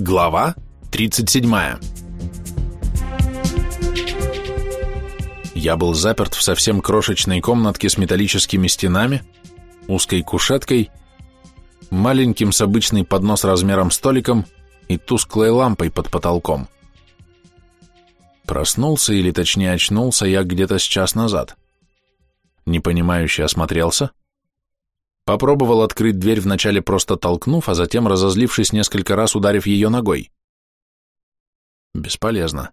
Глава 37 Я был заперт в совсем крошечной комнатке с металлическими стенами, узкой кушеткой, маленьким с обычный поднос размером столиком и тусклой лампой под потолком. Проснулся, или точнее очнулся я где-то с час назад. Непонимающе осмотрелся, Попробовал открыть дверь вначале просто толкнув, а затем, разозлившись несколько раз, ударив ее ногой. Бесполезно.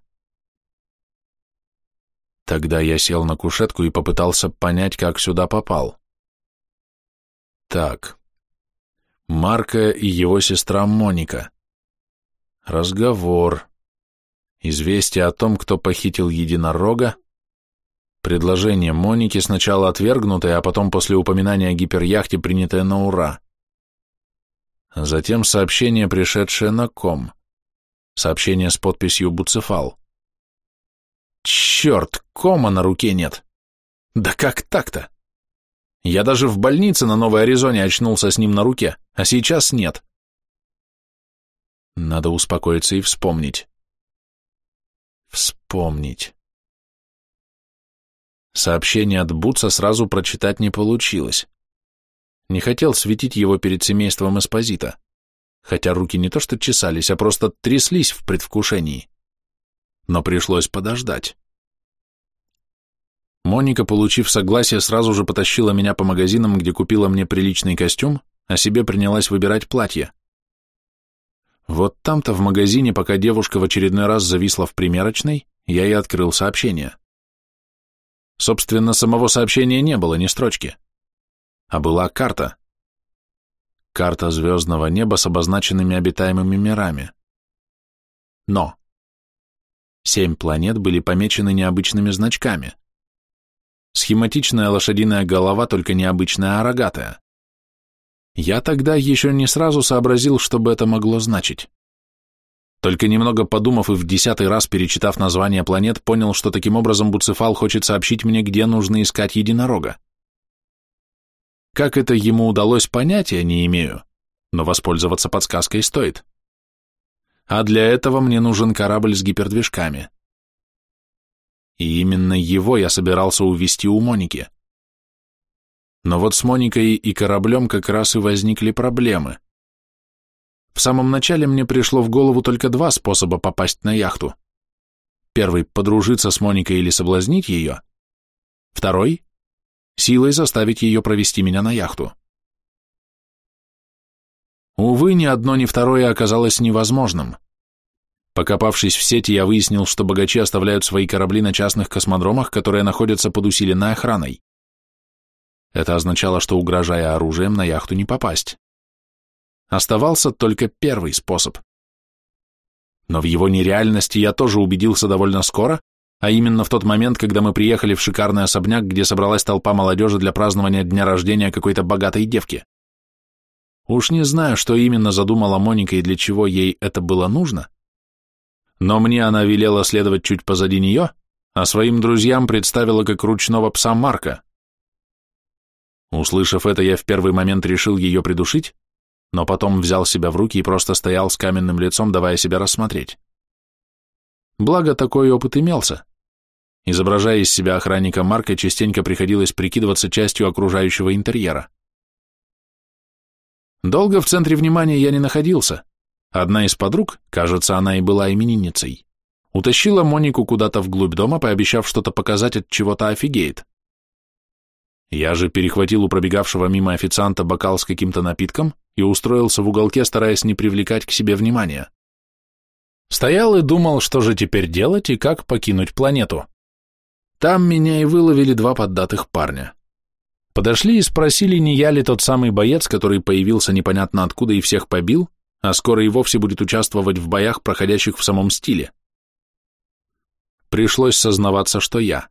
Тогда я сел на кушетку и попытался понять, как сюда попал. Так. Марка и его сестра Моника. Разговор. Известие о том, кто похитил единорога, Предложение Моники сначала отвергнутое, а потом после упоминания о гиперяхте принятое на ура. Затем сообщение, пришедшее на ком. Сообщение с подписью «Буцефал». Черт, кома на руке нет. Да как так-то? Я даже в больнице на Новой Аризоне очнулся с ним на руке, а сейчас нет. Надо успокоиться и вспомнить. Вспомнить. Сообщение от Бутса сразу прочитать не получилось. Не хотел светить его перед семейством Эспозита, хотя руки не то что чесались, а просто тряслись в предвкушении. Но пришлось подождать. Моника, получив согласие, сразу же потащила меня по магазинам, где купила мне приличный костюм, а себе принялась выбирать платье. Вот там-то в магазине, пока девушка в очередной раз зависла в примерочной, я и открыл сообщение. Собственно, самого сообщения не было, ни строчки. А была карта. Карта звездного неба с обозначенными обитаемыми мирами. Но семь планет были помечены необычными значками. Схематичная лошадиная голова, только необычная, а рогатая. Я тогда еще не сразу сообразил, что бы это могло значить. Только немного подумав и в десятый раз перечитав название планет, понял, что таким образом Буцефал хочет сообщить мне, где нужно искать единорога. Как это ему удалось, понятия не имею, но воспользоваться подсказкой стоит. А для этого мне нужен корабль с гипердвижками. И именно его я собирался увести у Моники. Но вот с Моникой и кораблем как раз и возникли проблемы. В самом начале мне пришло в голову только два способа попасть на яхту. Первый – подружиться с Моникой или соблазнить ее. Второй – силой заставить ее провести меня на яхту. Увы, ни одно, ни второе оказалось невозможным. Покопавшись в сети, я выяснил, что богачи оставляют свои корабли на частных космодромах, которые находятся под усиленной охраной. Это означало, что, угрожая оружием, на яхту не попасть. Оставался только первый способ. Но в его нереальности я тоже убедился довольно скоро, а именно в тот момент, когда мы приехали в шикарный особняк, где собралась толпа молодежи для празднования дня рождения какой-то богатой девки. Уж не знаю, что именно задумала Моника и для чего ей это было нужно, но мне она велела следовать чуть позади нее, а своим друзьям представила как ручного пса Марка. Услышав это, я в первый момент решил ее придушить, но потом взял себя в руки и просто стоял с каменным лицом, давая себя рассмотреть. Благо, такой опыт имелся. Изображая из себя охранника Марка, частенько приходилось прикидываться частью окружающего интерьера. Долго в центре внимания я не находился. Одна из подруг, кажется, она и была именинницей, утащила Монику куда-то вглубь дома, пообещав что-то показать, от чего-то офигеет. Я же перехватил у пробегавшего мимо официанта бокал с каким-то напитком и устроился в уголке, стараясь не привлекать к себе внимания. Стоял и думал, что же теперь делать и как покинуть планету. Там меня и выловили два поддатых парня. Подошли и спросили, не я ли тот самый боец, который появился непонятно откуда и всех побил, а скоро и вовсе будет участвовать в боях, проходящих в самом стиле. Пришлось сознаваться, что я.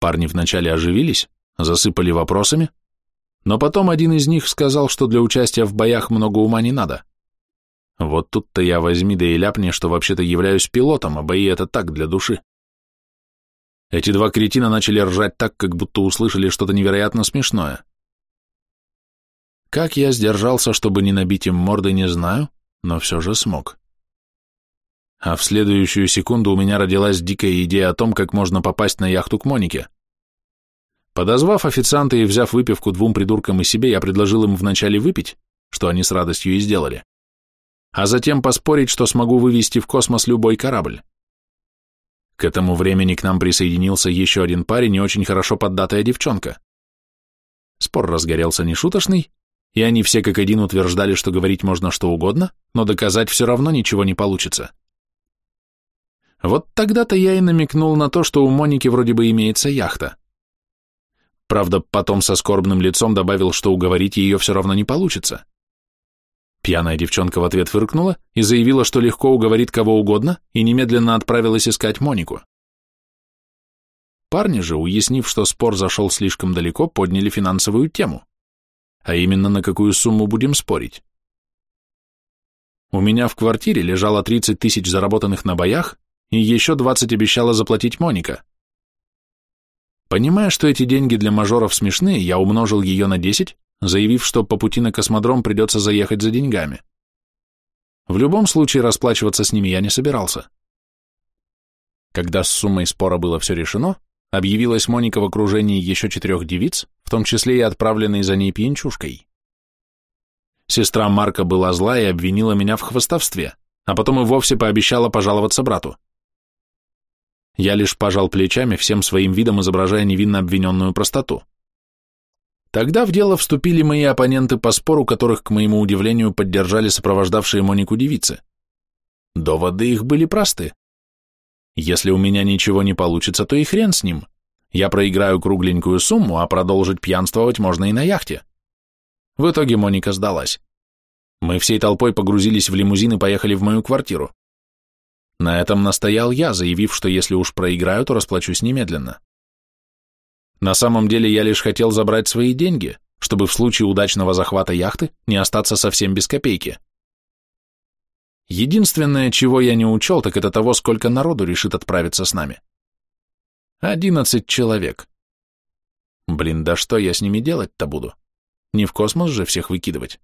Парни вначале оживились, засыпали вопросами, но потом один из них сказал, что для участия в боях много ума не надо. Вот тут-то я возьми да и ляпни, что вообще-то являюсь пилотом, а бои это так, для души. Эти два кретина начали ржать так, как будто услышали что-то невероятно смешное. Как я сдержался, чтобы не набить им морды, не знаю, но все же смог. А в следующую секунду у меня родилась дикая идея о том, как можно попасть на яхту к Монике. Подозвав официанта и взяв выпивку двум придуркам и себе, я предложил им вначале выпить, что они с радостью и сделали, а затем поспорить, что смогу вывести в космос любой корабль. К этому времени к нам присоединился еще один парень и очень хорошо поддатая девчонка. Спор разгорелся нешуточный, и они все как один утверждали, что говорить можно что угодно, но доказать все равно ничего не получится. Вот тогда-то я и намекнул на то, что у Моники вроде бы имеется яхта. Правда, потом со скорбным лицом добавил, что уговорить ее все равно не получится. Пьяная девчонка в ответ фыркнула и заявила, что легко уговорит кого угодно, и немедленно отправилась искать Монику. Парни же, уяснив, что спор зашел слишком далеко, подняли финансовую тему. А именно, на какую сумму будем спорить. У меня в квартире лежало 30 тысяч заработанных на боях, и еще 20 обещала заплатить Моника. Понимая, что эти деньги для мажоров смешные, я умножил ее на 10, заявив, что по пути на космодром придется заехать за деньгами. В любом случае расплачиваться с ними я не собирался. Когда с суммой спора было все решено, объявилась Моника в окружении еще четырех девиц, в том числе и отправленной за ней пьянчушкой. Сестра Марка была зла и обвинила меня в хвостовстве, а потом и вовсе пообещала пожаловаться брату. Я лишь пожал плечами, всем своим видом изображая невинно обвиненную простоту. Тогда в дело вступили мои оппоненты по спору, которых, к моему удивлению, поддержали сопровождавшие Монику девицы. Доводы их были просты. Если у меня ничего не получится, то и хрен с ним. Я проиграю кругленькую сумму, а продолжить пьянствовать можно и на яхте. В итоге Моника сдалась. Мы всей толпой погрузились в лимузин и поехали в мою квартиру. На этом настоял я, заявив, что если уж проиграю, то расплачусь немедленно. На самом деле я лишь хотел забрать свои деньги, чтобы в случае удачного захвата яхты не остаться совсем без копейки. Единственное, чего я не учел, так это того, сколько народу решит отправиться с нами. Одиннадцать человек. Блин, да что я с ними делать-то буду? Не в космос же всех выкидывать.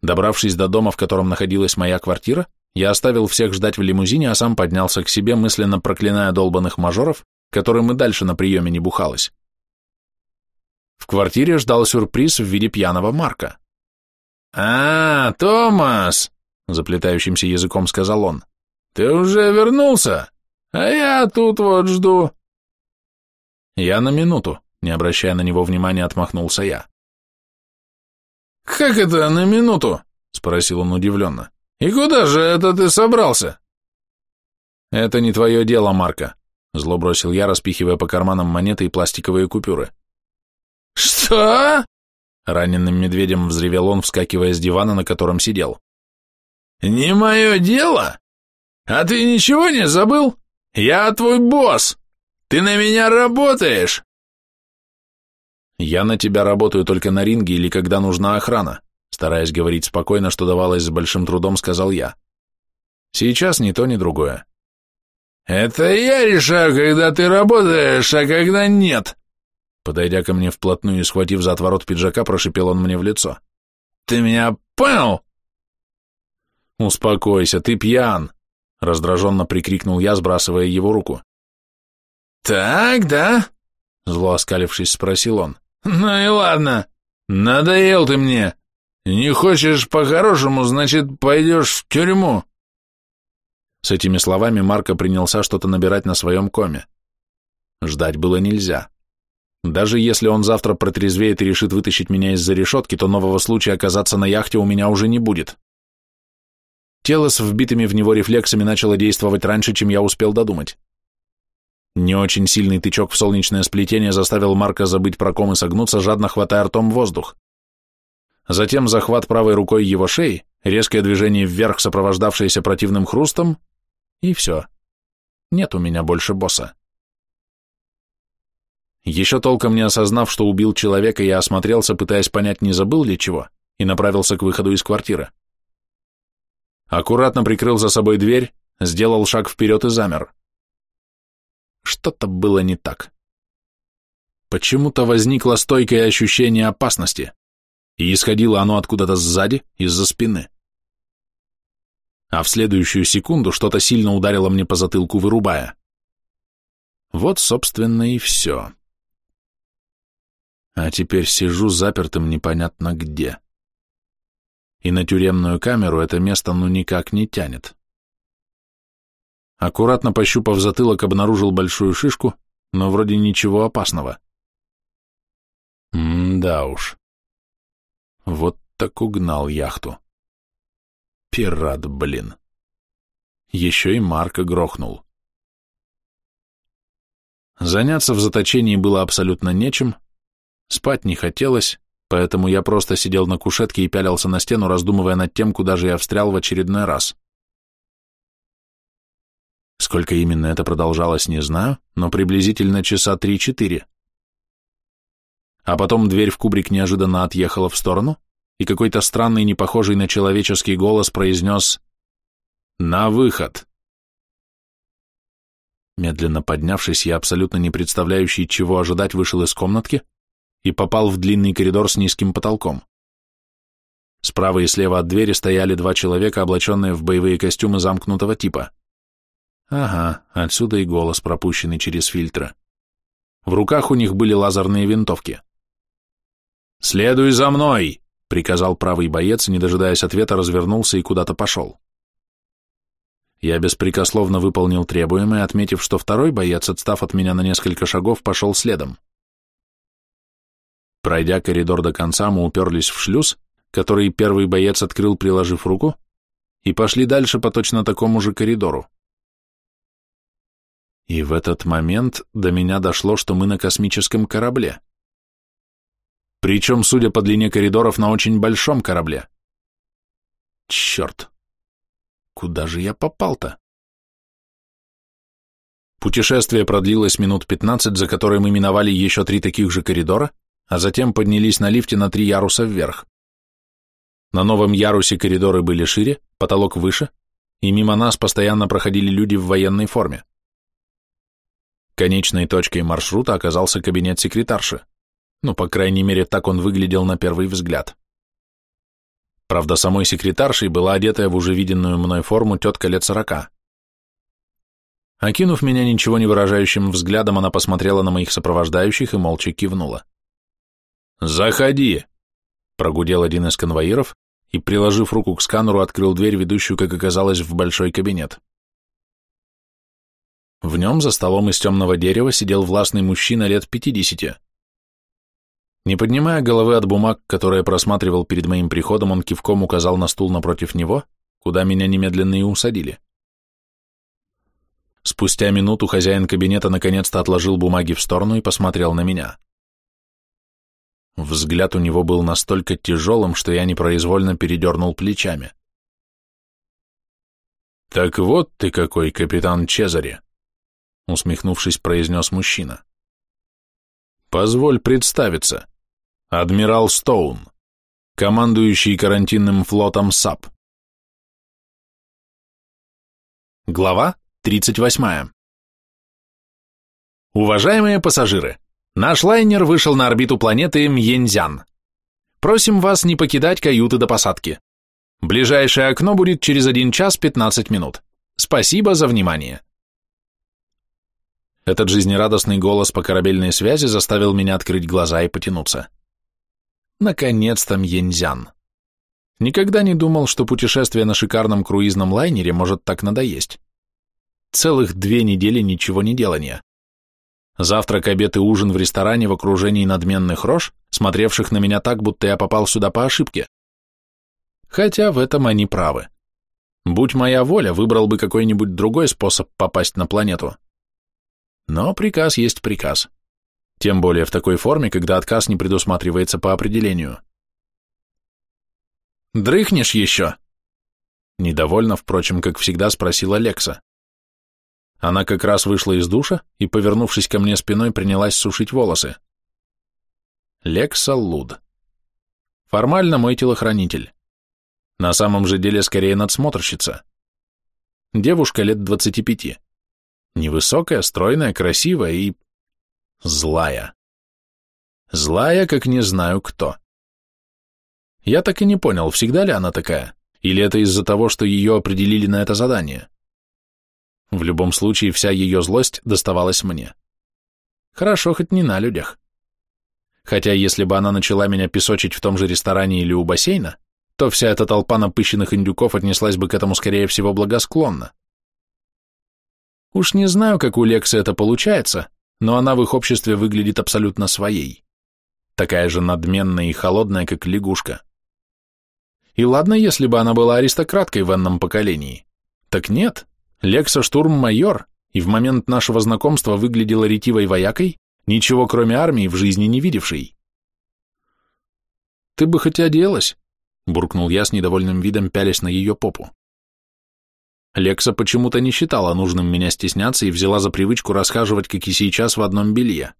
Добравшись до дома, в котором находилась моя квартира, я оставил всех ждать в лимузине, а сам поднялся к себе, мысленно проклиная долбанных мажоров которым и дальше на приеме не бухалось. В квартире ждал сюрприз в виде пьяного Марка. «А, Томас!» — заплетающимся языком сказал он. «Ты уже вернулся? А я тут вот жду». «Я на минуту», — не обращая на него внимания, отмахнулся я. «Как это на минуту?» — спросил он удивленно. «И куда же это ты собрался?» «Это не твое дело, Марка», Зло бросил я, распихивая по карманам монеты и пластиковые купюры. «Что?» Раненым медведем взревел он, вскакивая с дивана, на котором сидел. «Не мое дело? А ты ничего не забыл? Я твой босс. Ты на меня работаешь!» «Я на тебя работаю только на ринге или когда нужна охрана», стараясь говорить спокойно, что давалось с большим трудом, сказал я. «Сейчас ни то, ни другое. «Это я решаю, когда ты работаешь, а когда нет!» Подойдя ко мне вплотную и схватив за отворот пиджака, прошипел он мне в лицо. «Ты меня понял?» «Успокойся, ты пьян!» Раздраженно прикрикнул я, сбрасывая его руку. «Так, да?» Зло оскалившись, спросил он. «Ну и ладно, надоел ты мне. Не хочешь по-хорошему, значит, пойдешь в тюрьму». С этими словами Марко принялся что-то набирать на своем коме. Ждать было нельзя. Даже если он завтра протрезвеет и решит вытащить меня из-за решетки, то нового случая оказаться на яхте у меня уже не будет. Тело с вбитыми в него рефлексами начало действовать раньше, чем я успел додумать. Не очень сильный тычок в солнечное сплетение заставил Марка забыть про ком и согнуться, жадно хватая ртом воздух. Затем захват правой рукой его шеи, резкое движение вверх, сопровождавшееся противным хрустом, и все. Нет у меня больше босса. Еще толком не осознав, что убил человека, я осмотрелся, пытаясь понять, не забыл ли чего, и направился к выходу из квартиры. Аккуратно прикрыл за собой дверь, сделал шаг вперед и замер. Что-то было не так. Почему-то возникло стойкое ощущение опасности, и исходило оно откуда-то сзади, из-за спины. а в следующую секунду что-то сильно ударило мне по затылку, вырубая. Вот, собственно, и все. А теперь сижу запертым непонятно где. И на тюремную камеру это место ну никак не тянет. Аккуратно пощупав затылок, обнаружил большую шишку, но вроде ничего опасного. М-да уж. Вот так угнал яхту. Пират, блин. Еще и Марка грохнул. Заняться в заточении было абсолютно нечем, спать не хотелось, поэтому я просто сидел на кушетке и пялился на стену, раздумывая над тем, куда же я встрял в очередной раз. Сколько именно это продолжалось, не знаю, но приблизительно часа три-четыре. А потом дверь в кубрик неожиданно отъехала в сторону, и какой-то странный, не похожий на человеческий голос произнес «На выход!». Медленно поднявшись, я, абсолютно не представляющий, чего ожидать, вышел из комнатки и попал в длинный коридор с низким потолком. Справа и слева от двери стояли два человека, облаченные в боевые костюмы замкнутого типа. Ага, отсюда и голос, пропущенный через фильтры. В руках у них были лазерные винтовки. «Следуй за мной!» — приказал правый боец, не дожидаясь ответа, развернулся и куда-то пошел. Я беспрекословно выполнил требуемое, отметив, что второй боец, отстав от меня на несколько шагов, пошел следом. Пройдя коридор до конца, мы уперлись в шлюз, который первый боец открыл, приложив руку, и пошли дальше по точно такому же коридору. И в этот момент до меня дошло, что мы на космическом корабле. Причем, судя по длине коридоров, на очень большом корабле. Черт! Куда же я попал-то? Путешествие продлилось минут пятнадцать, за которые мы миновали еще три таких же коридора, а затем поднялись на лифте на три яруса вверх. На новом ярусе коридоры были шире, потолок выше, и мимо нас постоянно проходили люди в военной форме. Конечной точкой маршрута оказался кабинет секретарши. Ну, по крайней мере, так он выглядел на первый взгляд. Правда, самой секретаршей была одетая в уже виденную мной форму тетка лет сорока. Окинув меня ничего не выражающим взглядом, она посмотрела на моих сопровождающих и молча кивнула. «Заходи!» — прогудел один из конвоиров и, приложив руку к сканеру, открыл дверь, ведущую, как оказалось, в большой кабинет. В нем за столом из темного дерева сидел властный мужчина лет пятидесяти. Не поднимая головы от бумаг, которые просматривал перед моим приходом, он кивком указал на стул напротив него, куда меня немедленно и усадили. Спустя минуту хозяин кабинета наконец-то отложил бумаги в сторону и посмотрел на меня. Взгляд у него был настолько тяжелым, что я непроизвольно передернул плечами. «Так вот ты какой, капитан Чезаре!» усмехнувшись, произнес мужчина. Позволь представиться. Адмирал Стоун, командующий карантинным флотом САП. Глава 38. Уважаемые пассажиры, наш лайнер вышел на орбиту планеты Мьензян. Просим вас не покидать каюты до посадки. Ближайшее окно будет через 1 час 15 минут. Спасибо за внимание. Этот жизнерадостный голос по корабельной связи заставил меня открыть глаза и потянуться. Наконец-то Мьензян. Никогда не думал, что путешествие на шикарном круизном лайнере может так надоесть. Целых две недели ничего не делания. Завтрак, обед и ужин в ресторане в окружении надменных рож, смотревших на меня так, будто я попал сюда по ошибке. Хотя в этом они правы. Будь моя воля, выбрал бы какой-нибудь другой способ попасть на планету. Но приказ есть приказ. Тем более в такой форме, когда отказ не предусматривается по определению. «Дрыхнешь еще?» Недовольно, впрочем, как всегда, спросила Лекса. Она как раз вышла из душа и, повернувшись ко мне спиной, принялась сушить волосы. Лекса Луд. Формально мой телохранитель. На самом же деле скорее надсмотрщица. Девушка лет двадцати пяти. Невысокая, стройная, красивая и... злая. Злая, как не знаю кто. Я так и не понял, всегда ли она такая, Или это из-за того, что ее определили на это задание? В любом случае, вся ее злость доставалась мне. Хорошо, хоть не на людях. Хотя, если бы она начала меня песочить в том же ресторане или у бассейна, то вся эта толпа напыщенных индюков отнеслась бы к этому, скорее всего, благосклонно. Уж не знаю, как у Лексы это получается, но она в их обществе выглядит абсолютно своей. Такая же надменная и холодная, как лягушка. И ладно, если бы она была аристократкой в энном поколении. Так нет, Лекса штурм-майор, и в момент нашего знакомства выглядела ретивой воякой, ничего кроме армии в жизни не видевшей. «Ты бы хоть оделась», — буркнул я с недовольным видом, пялясь на ее попу. Лекса почему-то не считала нужным меня стесняться и взяла за привычку расхаживать, как и сейчас, в одном белье.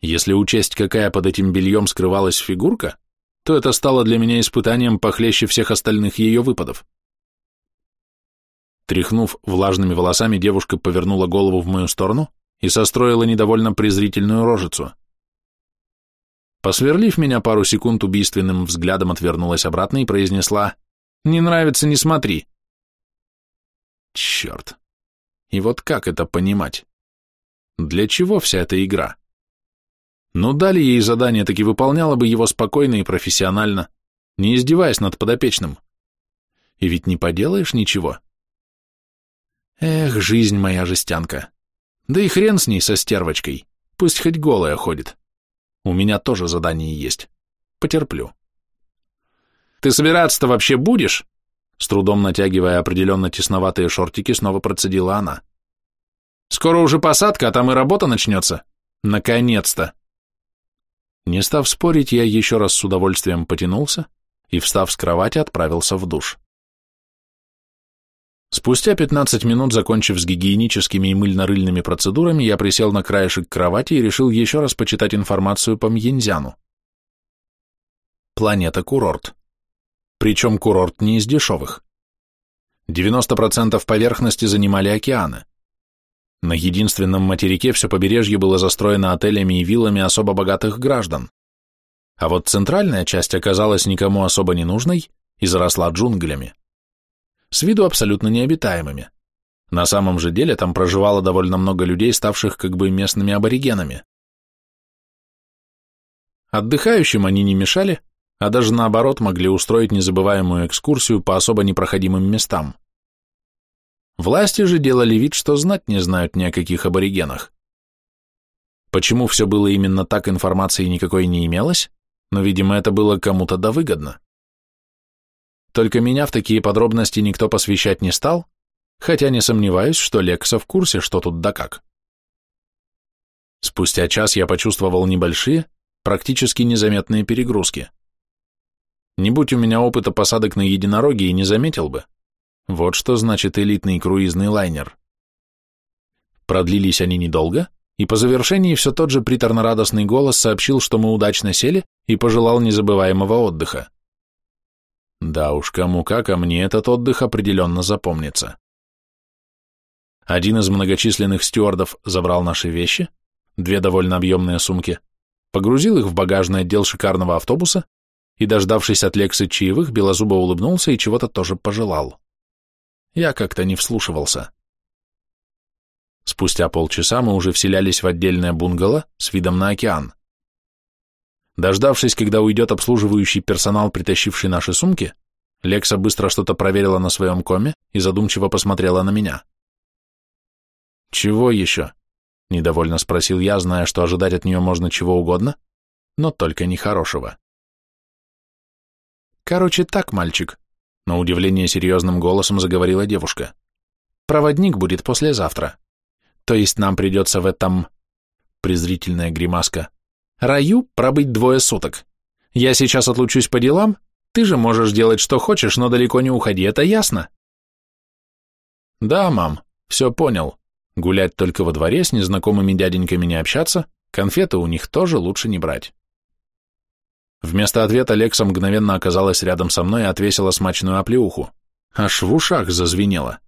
Если учесть, какая под этим бельем скрывалась фигурка, то это стало для меня испытанием похлеще всех остальных ее выпадов. Тряхнув влажными волосами, девушка повернула голову в мою сторону и состроила недовольно презрительную рожицу. Посверлив меня пару секунд убийственным взглядом, отвернулась обратно и произнесла «Не нравится, не смотри». Черт. И вот как это понимать? Для чего вся эта игра? Ну, дали ей задание, так и выполняла бы его спокойно и профессионально, не издеваясь над подопечным. И ведь не поделаешь ничего. Эх, жизнь моя жестянка. Да и хрен с ней со стервочкой, пусть хоть голая ходит. У меня тоже задание есть. Потерплю. Ты собираться-то вообще будешь? С трудом натягивая определенно тесноватые шортики, снова процедила она. «Скоро уже посадка, а там и работа начнется. Наконец-то!» Не став спорить, я еще раз с удовольствием потянулся и, встав с кровати, отправился в душ. Спустя 15 минут, закончив с гигиеническими и мыльно-рыльными процедурами, я присел на краешек кровати и решил еще раз почитать информацию по Мьензяну. Планета-курорт. Причем курорт не из дешевых. 90% поверхности занимали океаны. На единственном материке все побережье было застроено отелями и виллами особо богатых граждан. А вот центральная часть оказалась никому особо не нужной и заросла джунглями. С виду абсолютно необитаемыми. На самом же деле там проживало довольно много людей, ставших как бы местными аборигенами. Отдыхающим они не мешали, а даже наоборот могли устроить незабываемую экскурсию по особо непроходимым местам. Власти же делали вид, что знать не знают ни о каких аборигенах. Почему все было именно так, информации никакой не имелось, но, видимо, это было кому-то да выгодно. Только меня в такие подробности никто посвящать не стал, хотя не сомневаюсь, что Лекса в курсе, что тут да как. Спустя час я почувствовал небольшие, практически незаметные перегрузки. Не будь у меня опыта посадок на единороге, и не заметил бы. Вот что значит элитный круизный лайнер. Продлились они недолго, и по завершении все тот же приторно-радостный голос сообщил, что мы удачно сели и пожелал незабываемого отдыха. Да уж, кому как, а мне этот отдых определенно запомнится. Один из многочисленных стюардов забрал наши вещи, две довольно объемные сумки, погрузил их в багажный отдел шикарного автобуса и, дождавшись от Лексы чаевых, белозубо улыбнулся и чего-то тоже пожелал. Я как-то не вслушивался. Спустя полчаса мы уже вселялись в отдельное бунгало с видом на океан. Дождавшись, когда уйдет обслуживающий персонал, притащивший наши сумки, Лекса быстро что-то проверила на своем коме и задумчиво посмотрела на меня. «Чего еще?» — недовольно спросил я, зная, что ожидать от нее можно чего угодно, но только не хорошего. «Короче, так, мальчик», — на удивление серьезным голосом заговорила девушка. «Проводник будет послезавтра. То есть нам придется в этом...» Презрительная гримаска. «Раю пробыть двое суток. Я сейчас отлучусь по делам, ты же можешь делать, что хочешь, но далеко не уходи, это ясно?» «Да, мам, все понял. Гулять только во дворе, с незнакомыми дяденьками не общаться, конфеты у них тоже лучше не брать». Вместо ответа Лекса мгновенно оказалась рядом со мной и отвесила смачную оплеуху. Аж в ушах зазвенело.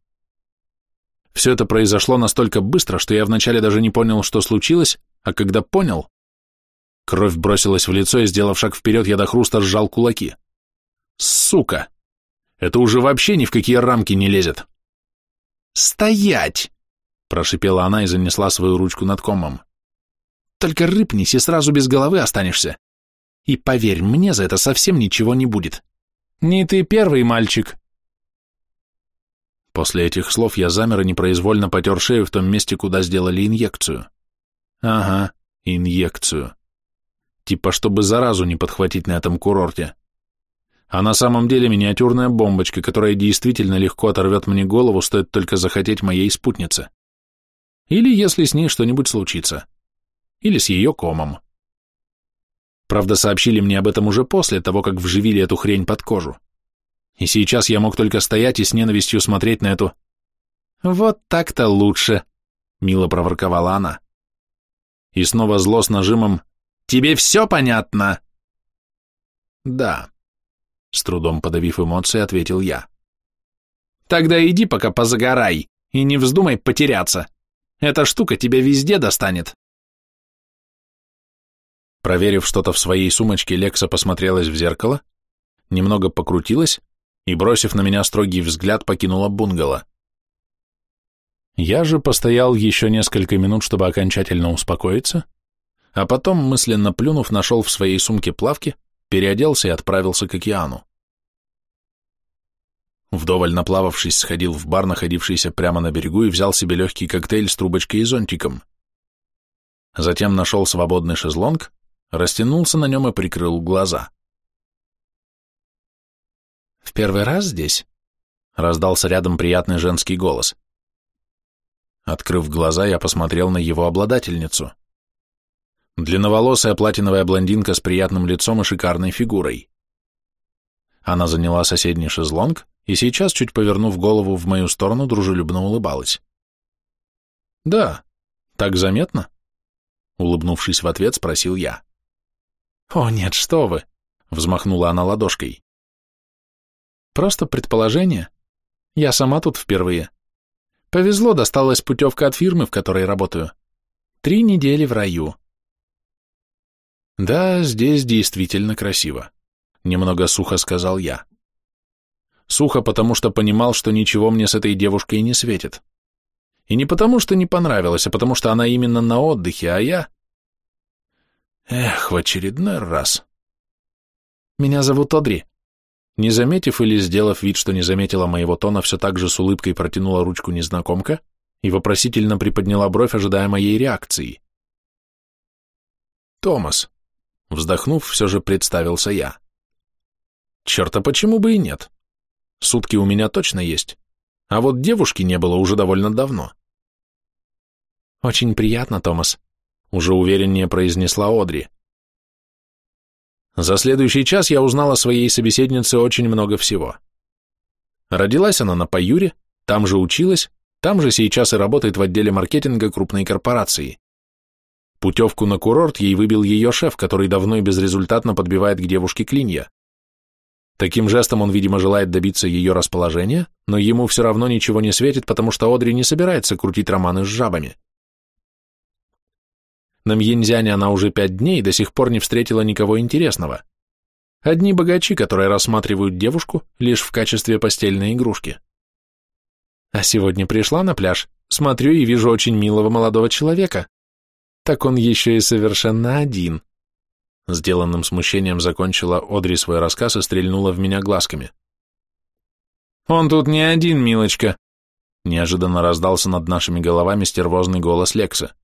Все это произошло настолько быстро, что я вначале даже не понял, что случилось, а когда понял... Кровь бросилась в лицо, и, сделав шаг вперед, я до хруста сжал кулаки. Сука! Это уже вообще ни в какие рамки не лезет. «Стоять!» — прошипела она и занесла свою ручку над комом. «Только рыпнись, и сразу без головы останешься. И поверь, мне за это совсем ничего не будет. Не ты первый мальчик». После этих слов я замер и непроизвольно потер шею в том месте, куда сделали инъекцию. Ага, инъекцию. Типа, чтобы заразу не подхватить на этом курорте. А на самом деле миниатюрная бомбочка, которая действительно легко оторвет мне голову, стоит только захотеть моей спутнице. Или если с ней что-нибудь случится. Или с ее комом. Правда, сообщили мне об этом уже после того, как вживили эту хрень под кожу. И сейчас я мог только стоять и с ненавистью смотреть на эту... «Вот так-то лучше», — мило проворковала она. И снова зло с нажимом «Тебе все понятно?» «Да», с трудом подавив эмоции, ответил я. Тогда иди пока позагорай и не вздумай потеряться. Эта штука тебя везде достанет. Проверив что-то в своей сумочке, Лекса посмотрелась в зеркало, немного покрутилась и, бросив на меня строгий взгляд, покинула бунгало. Я же постоял еще несколько минут, чтобы окончательно успокоиться, а потом, мысленно плюнув, нашел в своей сумке плавки, переоделся и отправился к океану. Вдоволь наплававшись, сходил в бар, находившийся прямо на берегу, и взял себе легкий коктейль с трубочкой и зонтиком. Затем нашел свободный шезлонг, растянулся на нем и прикрыл глаза. «В первый раз здесь?» — раздался рядом приятный женский голос. Открыв глаза, я посмотрел на его обладательницу. Длинноволосая платиновая блондинка с приятным лицом и шикарной фигурой. Она заняла соседний шезлонг, и сейчас, чуть повернув голову в мою сторону, дружелюбно улыбалась. «Да, так заметно?» Улыбнувшись в ответ, спросил я. «О, нет, что вы!» — взмахнула она ладошкой. «Просто предположение. Я сама тут впервые. Повезло, досталась путевка от фирмы, в которой работаю. Три недели в раю». «Да, здесь действительно красиво», — немного сухо сказал я. Сухо, потому что понимал, что ничего мне с этой девушкой не светит. И не потому, что не понравилось, а потому что она именно на отдыхе, а я... Эх, в очередной раз. Меня зовут Одри. Не заметив или сделав вид, что не заметила моего тона, все так же с улыбкой протянула ручку незнакомка и вопросительно приподняла бровь, ожидая моей реакции. Томас. Вздохнув, все же представился я. Черта, почему бы и нет? Сутки у меня точно есть, а вот девушки не было уже довольно давно. Очень приятно, Томас, уже увереннее произнесла Одри. За следующий час я узнала о своей собеседнице очень много всего. Родилась она на Паюре, там же училась, там же сейчас и работает в отделе маркетинга крупной корпорации. Путевку на курорт ей выбил ее шеф, который давно и безрезультатно подбивает к девушке клинья. Таким жестом он, видимо, желает добиться ее расположения, но ему все равно ничего не светит, потому что Одри не собирается крутить романы с жабами. На Мьензяне она уже пять дней и до сих пор не встретила никого интересного. Одни богачи, которые рассматривают девушку лишь в качестве постельной игрушки. А сегодня пришла на пляж, смотрю и вижу очень милого молодого человека. Так он еще и совершенно один. Сделанным смущением закончила Одри свой рассказ и стрельнула в меня глазками. «Он тут не один, милочка!» Неожиданно раздался над нашими головами стервозный голос Лекса.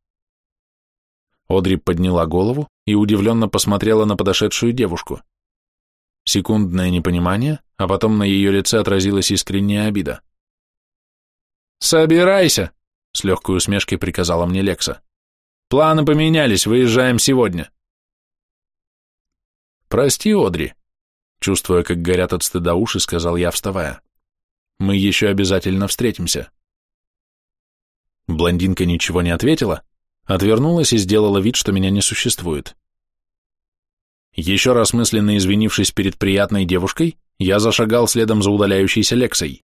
Одри подняла голову и удивленно посмотрела на подошедшую девушку. Секундное непонимание, а потом на ее лице отразилась искренняя обида. «Собирайся!» — с легкой усмешкой приказала мне Лекса. «Планы поменялись, выезжаем сегодня». «Прости, Одри», — чувствуя, как горят от стыда уши, сказал я, вставая. «Мы еще обязательно встретимся». Блондинка ничего не ответила, отвернулась и сделала вид, что меня не существует. Еще раз мысленно извинившись перед приятной девушкой, я зашагал следом за удаляющейся Лексой.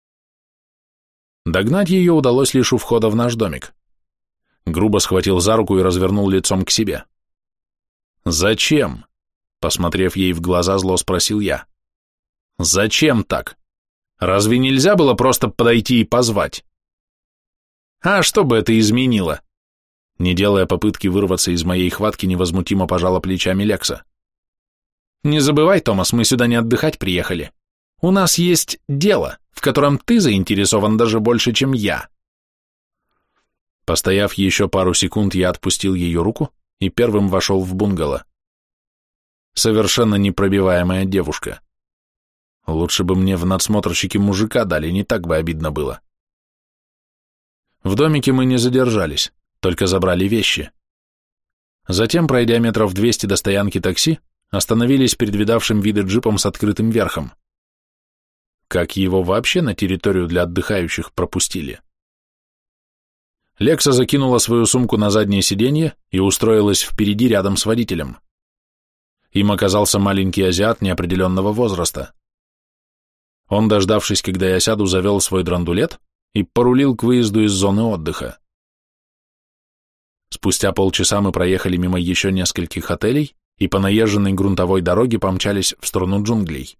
Догнать ее удалось лишь у входа в наш домик. Грубо схватил за руку и развернул лицом к себе. «Зачем?» Посмотрев ей в глаза, зло спросил я. «Зачем так? Разве нельзя было просто подойти и позвать? А что бы это изменило? Не делая попытки вырваться из моей хватки, невозмутимо пожала плечами Лекса. Не забывай, Томас, мы сюда не отдыхать приехали. У нас есть дело, в котором ты заинтересован даже больше, чем я. Постояв еще пару секунд, я отпустил ее руку и первым вошел в бунгало. Совершенно непробиваемая девушка. Лучше бы мне в надсмотрщике мужика дали, не так бы обидно было. В домике мы не задержались, только забрали вещи. Затем, пройдя метров двести до стоянки такси, остановились перед видавшим виды джипом с открытым верхом. Как его вообще на территорию для отдыхающих пропустили? Лекса закинула свою сумку на заднее сиденье и устроилась впереди рядом с водителем. Им оказался маленький азиат неопределенного возраста. Он, дождавшись, когда я сяду, завел свой драндулет и порулил к выезду из зоны отдыха. Спустя полчаса мы проехали мимо еще нескольких отелей и по наезженной грунтовой дороге помчались в сторону джунглей.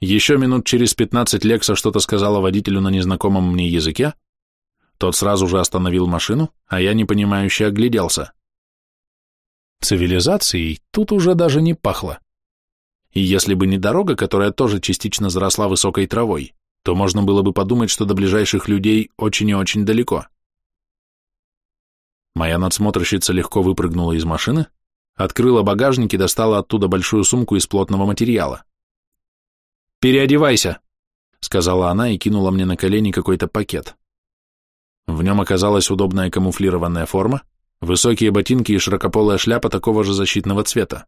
Еще минут через пятнадцать Лекса что-то сказала водителю на незнакомом мне языке, тот сразу же остановил машину, а я непонимающе огляделся. Цивилизацией тут уже даже не пахло. И если бы не дорога, которая тоже частично заросла высокой травой, то можно было бы подумать, что до ближайших людей очень и очень далеко. Моя надсмотрщица легко выпрыгнула из машины, открыла багажник и достала оттуда большую сумку из плотного материала. «Переодевайся», — сказала она и кинула мне на колени какой-то пакет. В нем оказалась удобная камуфлированная форма, высокие ботинки и широкополая шляпа такого же защитного цвета.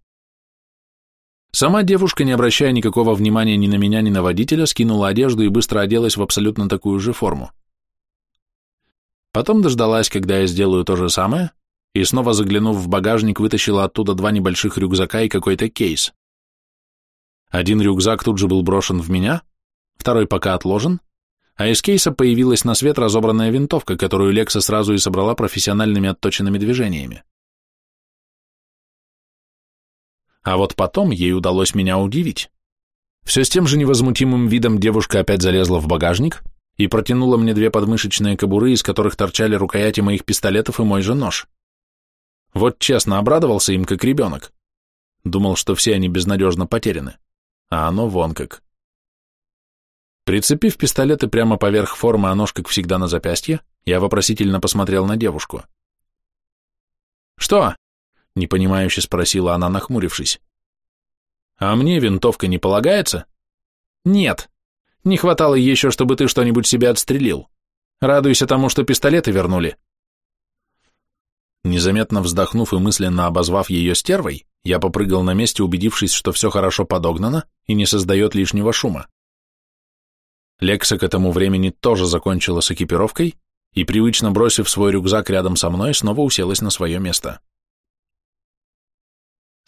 Сама девушка, не обращая никакого внимания ни на меня, ни на водителя, скинула одежду и быстро оделась в абсолютно такую же форму. Потом дождалась, когда я сделаю то же самое, и снова заглянув в багажник, вытащила оттуда два небольших рюкзака и какой-то кейс. Один рюкзак тут же был брошен в меня, второй пока отложен, а из кейса появилась на свет разобранная винтовка, которую Лекса сразу и собрала профессиональными отточенными движениями. А вот потом ей удалось меня удивить. Все с тем же невозмутимым видом девушка опять залезла в багажник и протянула мне две подмышечные кобуры, из которых торчали рукояти моих пистолетов и мой же нож. Вот честно, обрадовался им как ребенок. Думал, что все они безнадежно потеряны. А оно вон как. Прицепив пистолеты прямо поверх формы, а нож, как всегда, на запястье, я вопросительно посмотрел на девушку. «Что?» — непонимающе спросила она, нахмурившись. «А мне винтовка не полагается?» «Нет. Не хватало еще, чтобы ты что-нибудь себе отстрелил. Радуйся тому, что пистолеты вернули». Незаметно вздохнув и мысленно обозвав ее стервой, я попрыгал на месте, убедившись, что все хорошо подогнано и не создает лишнего шума. Лекса к этому времени тоже закончила с экипировкой и, привычно бросив свой рюкзак рядом со мной, снова уселась на свое место.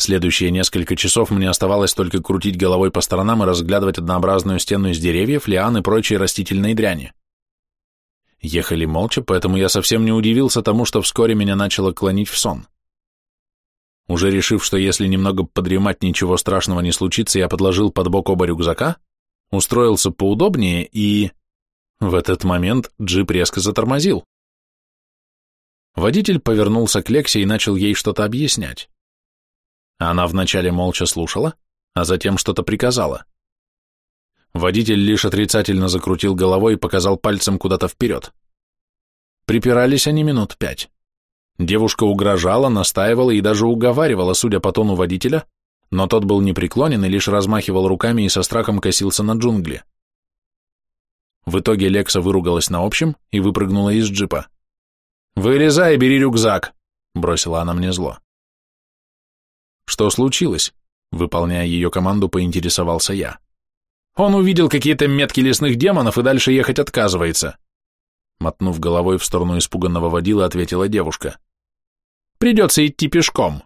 Следующие несколько часов мне оставалось только крутить головой по сторонам и разглядывать однообразную стену из деревьев, лиан и прочей растительной дряни. Ехали молча, поэтому я совсем не удивился тому, что вскоре меня начало клонить в сон. Уже решив, что если немного подремать, ничего страшного не случится, я подложил под бок оба рюкзака, устроился поудобнее и... В этот момент джип резко затормозил. Водитель повернулся к Лексе и начал ей что-то объяснять. Она вначале молча слушала, а затем что-то приказала. Водитель лишь отрицательно закрутил головой и показал пальцем куда-то вперед. Припирались они минут пять. Девушка угрожала, настаивала и даже уговаривала, судя по тону водителя, но тот был непреклонен и лишь размахивал руками и со страхом косился на джунгли. В итоге Лекса выругалась на общем и выпрыгнула из джипа. «Вылезай бери рюкзак!» — бросила она мне зло. «Что случилось?» — выполняя ее команду, поинтересовался я. «Он увидел какие-то метки лесных демонов и дальше ехать отказывается», мотнув головой в сторону испуганного водила, ответила девушка. «Придется идти пешком».